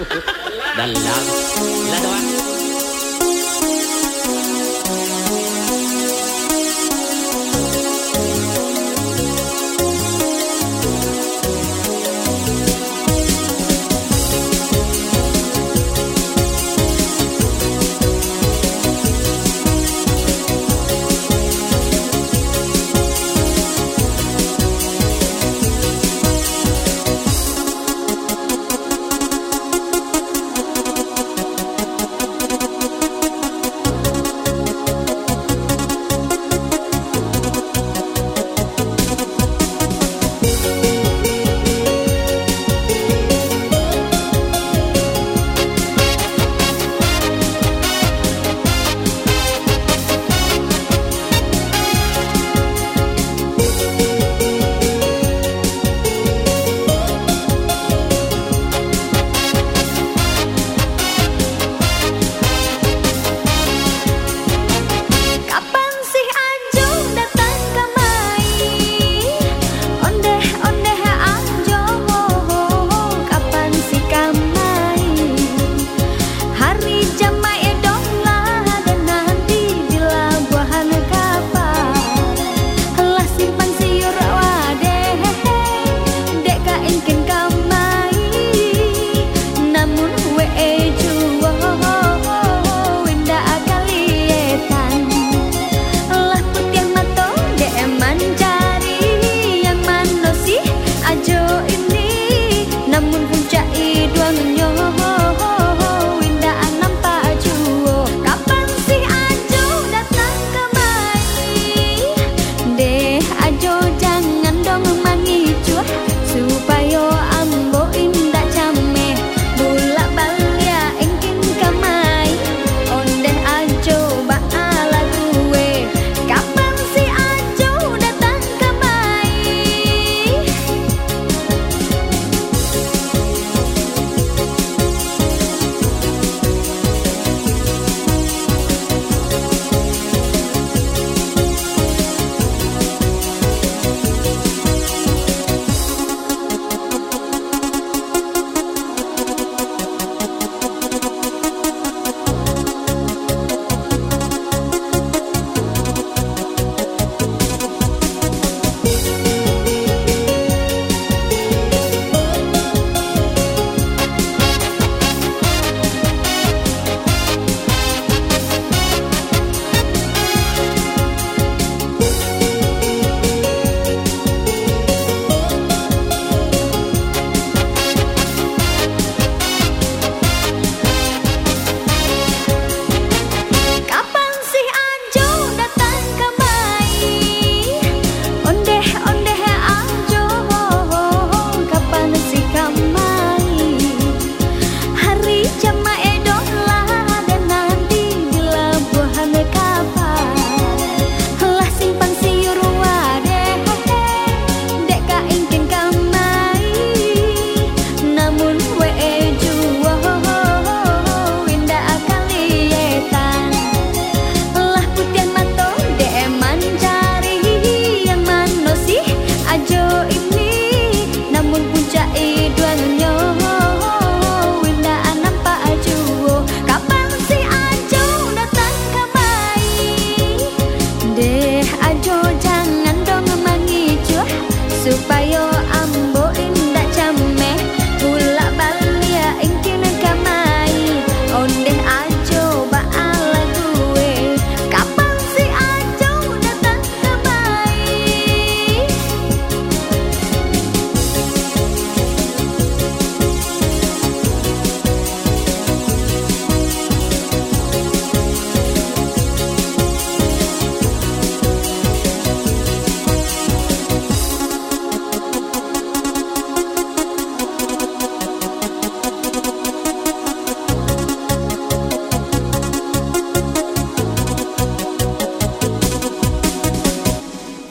Dalam. Lah doang. y đoan nhớ super